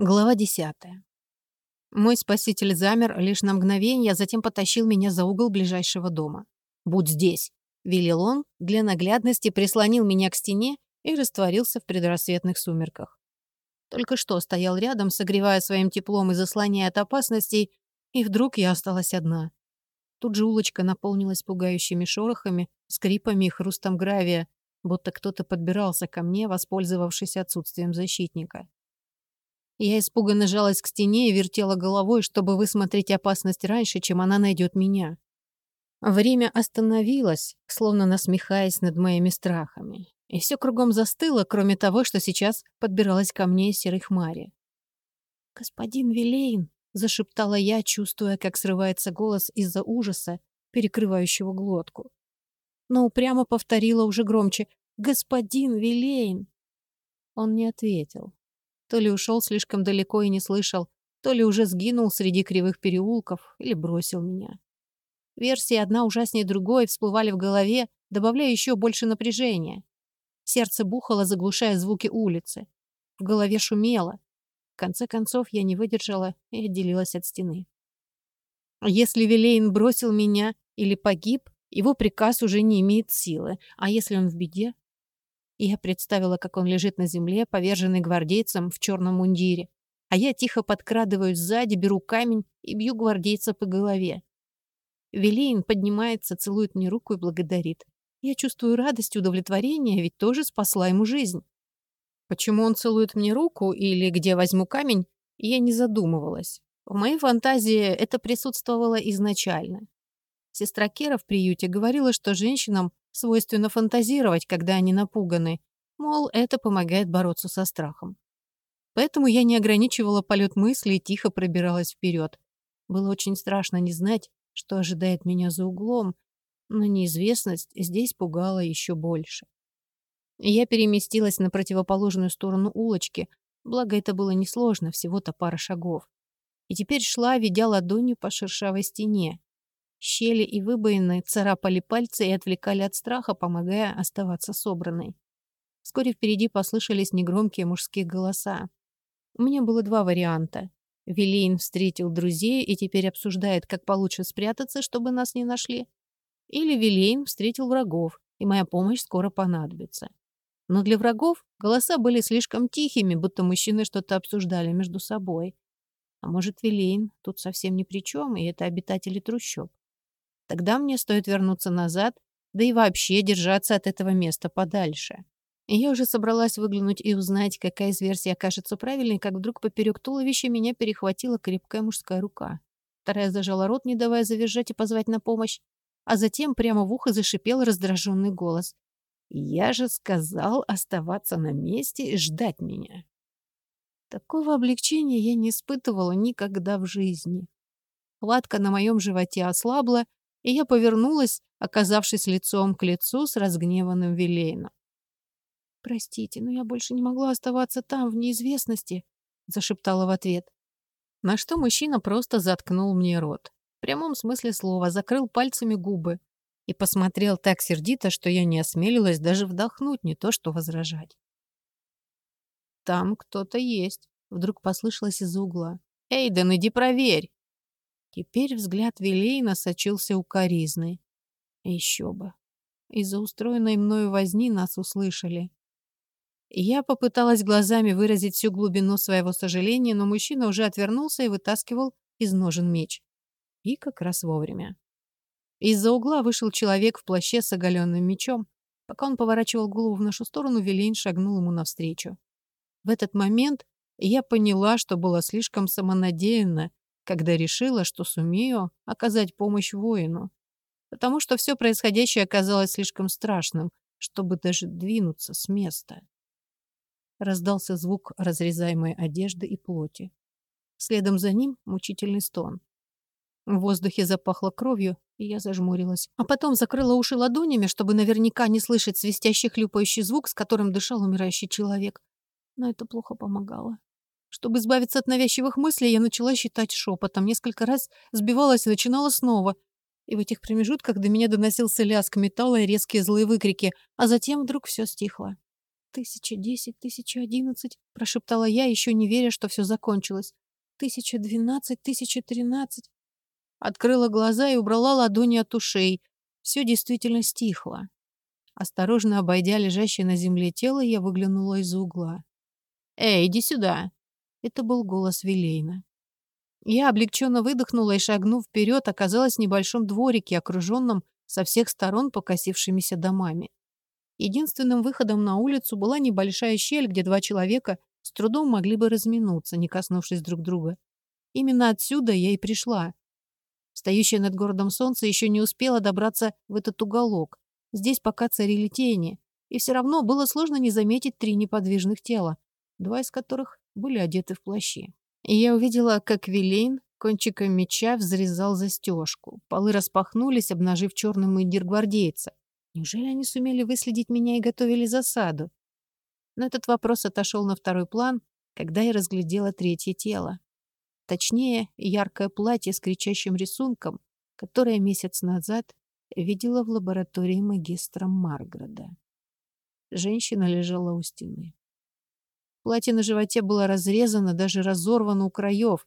Глава десятая. Мой спаситель замер лишь на мгновение, а затем потащил меня за угол ближайшего дома. «Будь здесь!» — велел он, для наглядности прислонил меня к стене и растворился в предрассветных сумерках. Только что стоял рядом, согревая своим теплом и заслоняя от опасностей, и вдруг я осталась одна. Тут же улочка наполнилась пугающими шорохами, скрипами и хрустом гравия, будто кто-то подбирался ко мне, воспользовавшись отсутствием защитника. Я испуганно жалась к стене и вертела головой, чтобы высмотреть опасность раньше, чем она найдет меня. Время остановилось, словно насмехаясь над моими страхами. И все кругом застыло, кроме того, что сейчас подбиралась ко мне серой хмари. «Господин Вилейн!» — зашептала я, чувствуя, как срывается голос из-за ужаса, перекрывающего глотку. Но упрямо повторила уже громче «Господин Вилейн!» Он не ответил. То ли ушел слишком далеко и не слышал, то ли уже сгинул среди кривых переулков или бросил меня. Версии одна ужаснее другой всплывали в голове, добавляя еще больше напряжения. Сердце бухало, заглушая звуки улицы. В голове шумело. В конце концов, я не выдержала и отделилась от стены. Если Вилейн бросил меня или погиб, его приказ уже не имеет силы. А если он в беде, я представила, как он лежит на земле, поверженный гвардейцем в черном мундире. А я тихо подкрадываюсь сзади, беру камень и бью гвардейца по голове. Велейн поднимается, целует мне руку и благодарит. Я чувствую радость и удовлетворение, ведь тоже спасла ему жизнь. Почему он целует мне руку или где возьму камень, я не задумывалась. В моей фантазии это присутствовало изначально. Сестра Кера в приюте говорила, что женщинам свойственно фантазировать, когда они напуганы. Мол, это помогает бороться со страхом. Поэтому я не ограничивала полет мысли и тихо пробиралась вперед. Было очень страшно не знать, что ожидает меня за углом, но неизвестность здесь пугала еще больше. Я переместилась на противоположную сторону улочки, благо это было несложно, всего-то пара шагов. И теперь шла, ведя ладонью по шершавой стене. Щели и выбоины царапали пальцы и отвлекали от страха, помогая оставаться собранной. Вскоре впереди послышались негромкие мужские голоса. У меня было два варианта. Велин встретил друзей и теперь обсуждает, как получше спрятаться, чтобы нас не нашли. Или Вилейн встретил врагов, и моя помощь скоро понадобится. Но для врагов голоса были слишком тихими, будто мужчины что-то обсуждали между собой. А может, Вилейн тут совсем ни при чем, и это обитатели трущоб. Тогда мне стоит вернуться назад, да и вообще держаться от этого места подальше. Я уже собралась выглянуть и узнать, какая из версий окажется правильной, как вдруг поперек туловища меня перехватила крепкая мужская рука. Вторая зажала рот, не давая завизжать и позвать на помощь, а затем прямо в ухо зашипел раздраженный голос. «Я же сказал оставаться на месте и ждать меня». Такого облегчения я не испытывала никогда в жизни. Хватка на моем животе ослабла, и я повернулась, оказавшись лицом к лицу с разгневанным Вилейном. «Простите, но я больше не могла оставаться там, в неизвестности», — зашептала в ответ. На что мужчина просто заткнул мне рот. В прямом смысле слова закрыл пальцами губы и посмотрел так сердито, что я не осмелилась даже вдохнуть, не то что возражать. «Там кто-то есть», — вдруг послышалось из-за угла. «Эйден, иди проверь!» Теперь взгляд Вилейна сочился укоризной. Еще бы. Из-за устроенной мною возни нас услышали. Я попыталась глазами выразить всю глубину своего сожаления, но мужчина уже отвернулся и вытаскивал из ножен меч. И как раз вовремя. Из-за угла вышел человек в плаще с оголенным мечом. Пока он поворачивал голову в нашу сторону, Вилейн шагнул ему навстречу. В этот момент я поняла, что было слишком самонадеянно когда решила, что сумею оказать помощь воину, потому что все происходящее оказалось слишком страшным, чтобы даже двинуться с места. Раздался звук разрезаемой одежды и плоти. Следом за ним мучительный стон. В воздухе запахло кровью, и я зажмурилась. А потом закрыла уши ладонями, чтобы наверняка не слышать свистящий хлюпающий звук, с которым дышал умирающий человек. Но это плохо помогало. Чтобы избавиться от навязчивых мыслей, я начала считать шепотом. Несколько раз сбивалась и начинала снова. И в этих промежутках до меня доносился лязг металла и резкие злые выкрики, а затем вдруг все стихло. «Тысяча десять, тысяча одиннадцать», — прошептала я, еще не веря, что все закончилось. «Тысяча двенадцать, тысяча тринадцать». Открыла глаза и убрала ладони от ушей. Все действительно стихло. Осторожно обойдя лежащее на земле тело, я выглянула из-за угла. «Эй, иди сюда!» Это был голос Вилейна. Я облегченно выдохнула и, шагнув вперед, оказалась в небольшом дворике, окруженном со всех сторон покосившимися домами. Единственным выходом на улицу была небольшая щель, где два человека с трудом могли бы разминуться, не коснувшись друг друга. Именно отсюда я и пришла. Стоящее над городом солнце еще не успело добраться в этот уголок. Здесь пока царили тени, и все равно было сложно не заметить три неподвижных тела, два из которых были одеты в плащи. И я увидела, как Вилейн кончиком меча взрезал застежку. Полы распахнулись, обнажив черный мундир гвардейца. Неужели они сумели выследить меня и готовили засаду? Но этот вопрос отошел на второй план, когда я разглядела третье тело. Точнее, яркое платье с кричащим рисунком, которое месяц назад видела в лаборатории магистра Марграда. Женщина лежала у стены. Платье на животе было разрезано, даже разорвано у краев.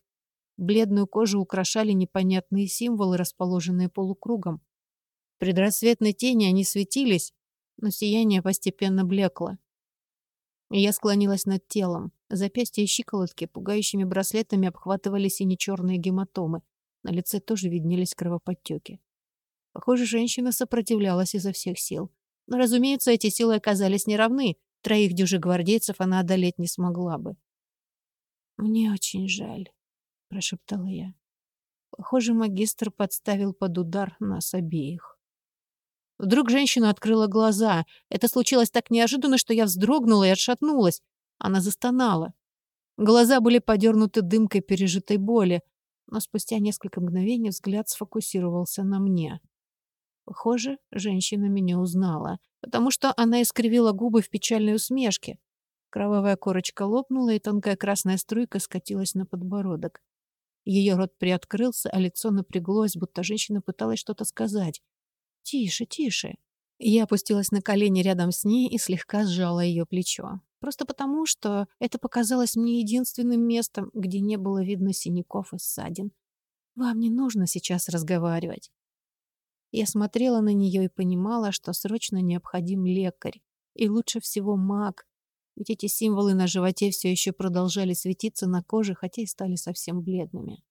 Бледную кожу украшали непонятные символы, расположенные полукругом. В предрассветной тени они светились, но сияние постепенно блекло. Я склонилась над телом. Запястья и щиколотки пугающими браслетами обхватывали сине-черные гематомы. На лице тоже виднелись кровоподтеки. Похоже, женщина сопротивлялась изо всех сил. Но, разумеется, эти силы оказались неравны. Троих дюжи гвардейцев она одолеть не смогла бы. «Мне очень жаль», — прошептала я. Похоже, магистр подставил под удар нас обеих. Вдруг женщина открыла глаза. Это случилось так неожиданно, что я вздрогнула и отшатнулась. Она застонала. Глаза были подернуты дымкой пережитой боли, но спустя несколько мгновений взгляд сфокусировался на мне. Похоже, женщина меня узнала, потому что она искривила губы в печальной усмешке. Кровавая корочка лопнула, и тонкая красная струйка скатилась на подбородок. Ее рот приоткрылся, а лицо напряглось, будто женщина пыталась что-то сказать. «Тише, тише!» Я опустилась на колени рядом с ней и слегка сжала ее плечо. Просто потому, что это показалось мне единственным местом, где не было видно синяков и ссадин. Вам не нужно сейчас разговаривать. Я смотрела на нее и понимала, что срочно необходим лекарь. И лучше всего маг. Ведь эти символы на животе все еще продолжали светиться на коже, хотя и стали совсем бледными.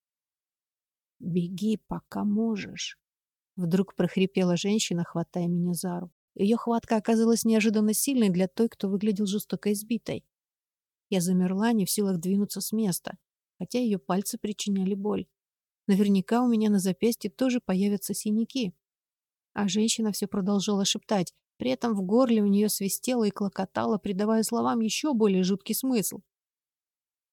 «Беги, пока можешь», Вдруг прохрипела женщина, хватая меня за руку. Ее хватка оказалась неожиданно сильной для той, кто выглядел жестоко избитой. Я замерла, не в силах двинуться с места, хотя ее пальцы причиняли боль. Наверняка у меня на запястье тоже появятся синяки. А женщина все продолжала шептать, при этом в горле у нее свистело и клокотало, придавая словам еще более жуткий смысл.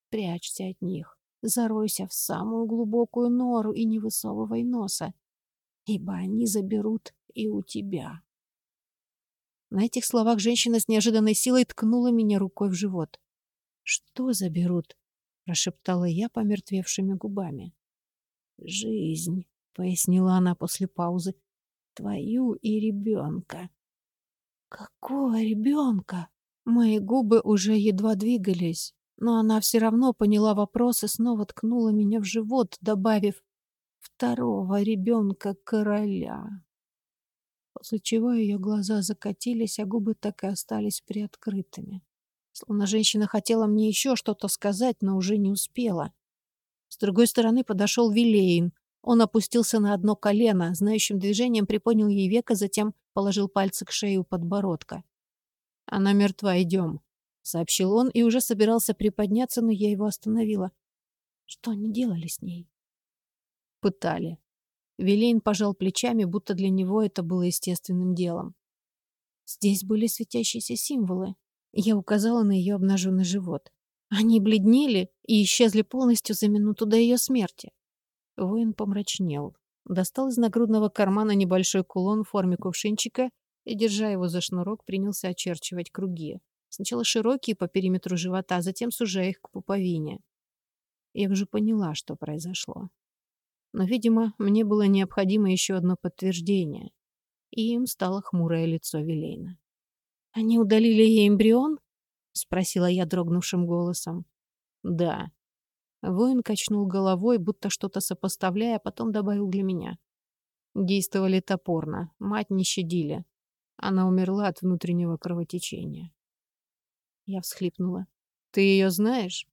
«Прячься от них, заройся в самую глубокую нору и не высовывай носа ибо они заберут и у тебя. На этих словах женщина с неожиданной силой ткнула меня рукой в живот. «Что заберут?» — прошептала я помертвевшими губами. «Жизнь», — пояснила она после паузы, — «твою и ребенка». «Какого ребенка?» Мои губы уже едва двигались, но она все равно поняла вопрос и снова ткнула меня в живот, добавив второго ребенка короля. После чего ее глаза закатились, а губы так и остались приоткрытыми. Словно женщина хотела мне еще что-то сказать, но уже не успела. С другой стороны подошел Вилейн. Он опустился на одно колено, знающим движением приподнял ей века, затем положил пальцы к шее у подбородка. «Она мертва, идем», — сообщил он и уже собирался приподняться, но я его остановила. Что они делали с ней? Пытали. Вилейн пожал плечами, будто для него это было естественным делом. Здесь были светящиеся символы. Я указала на ее обнаженный живот. Они бледнели и исчезли полностью за минуту до ее смерти. Воин помрачнел. Достал из нагрудного кармана небольшой кулон в форме кувшинчика и, держа его за шнурок, принялся очерчивать круги. Сначала широкие по периметру живота, а затем сужая их к пуповине. Я уже поняла, что произошло. Но, видимо, мне было необходимо еще одно подтверждение. И им стало хмурое лицо Вилейна. «Они удалили ей эмбрион?» спросила я дрогнувшим голосом. Да. Воин качнул головой, будто что-то сопоставляя, а потом добавил для меня. Действовали топорно, мать не щадили. Она умерла от внутреннего кровотечения. Я всхлипнула. Ты ее знаешь?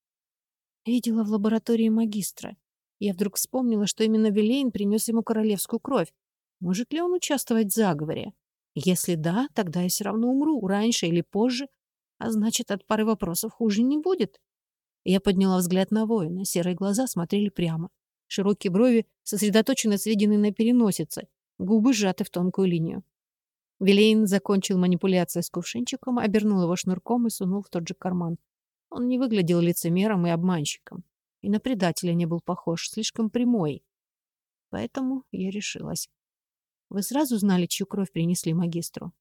Видела в лаборатории магистра. Я вдруг вспомнила, что именно Вилейн принес ему королевскую кровь. Может ли он участвовать в заговоре? Если да, тогда я все равно умру, раньше или позже. А значит, от пары вопросов хуже не будет. Я подняла взгляд на воина. Серые глаза смотрели прямо. Широкие брови сосредоточенно сведены на переносице. Губы сжаты в тонкую линию. Вилейн закончил манипуляции с кувшинчиком, обернул его шнурком и сунул в тот же карман. Он не выглядел лицемером и обманщиком. И на предателя не был похож, слишком прямой. Поэтому я решилась. Вы сразу знали, чью кровь принесли магистру?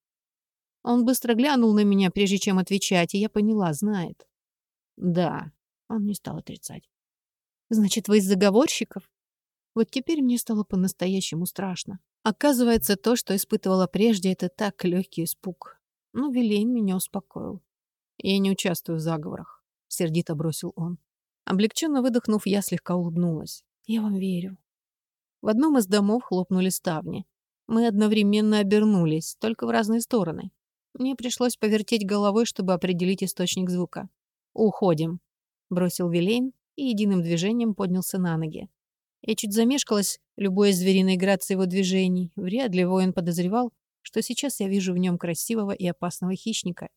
Он быстро глянул на меня, прежде чем отвечать, и я поняла, знает. Да, он не стал отрицать. Значит, вы из заговорщиков? Вот теперь мне стало по-настоящему страшно. Оказывается, то, что испытывала прежде, это так легкий испуг. Но Вилейн меня успокоил. Я не участвую в заговорах, сердито бросил он. Облегченно выдохнув, я слегка улыбнулась. Я вам верю. В одном из домов хлопнули ставни. Мы одновременно обернулись, только в разные стороны. Мне пришлось повертеть головой, чтобы определить источник звука. «Уходим», — бросил Вилейн и единым движением поднялся на ноги. Я чуть замешкалась, любой звериной грацией его движений. Вряд ли воин подозревал, что сейчас я вижу в нем красивого и опасного хищника.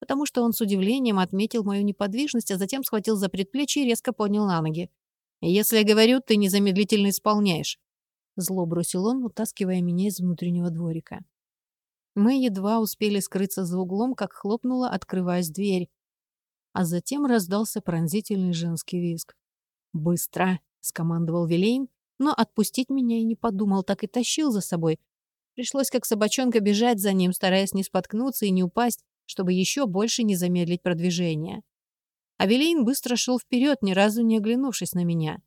Потому что он с удивлением отметил мою неподвижность, а затем схватил за предплечье и резко поднял на ноги. «Если я говорю, ты незамедлительно исполняешь», — зло бросил он, утаскивая меня из внутреннего дворика. Мы едва успели скрыться за углом, как хлопнула, открываясь дверь. А затем раздался пронзительный женский визг. «Быстро!» — скомандовал Вилейн, но отпустить меня и не подумал, так и тащил за собой. Пришлось как собачонка бежать за ним, стараясь не споткнуться и не упасть, чтобы еще больше не замедлить продвижение. А Вилейн быстро шел вперед, ни разу не оглянувшись на меня.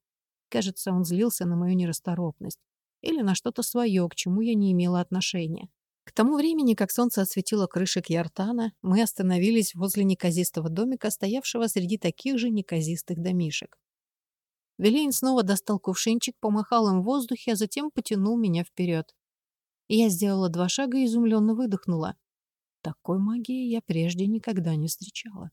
Кажется, он злился на мою нерасторопность. Или на что-то свое, к чему я не имела отношения. К тому времени, как солнце осветило крыши Кьяртана, мы остановились возле неказистого домика, стоявшего среди таких же неказистых домишек. Велейн снова достал кувшинчик, помахал им в воздухе, а затем потянул меня вперед. Я сделала два шага и изумленно выдохнула. Такой магии я прежде никогда не встречала.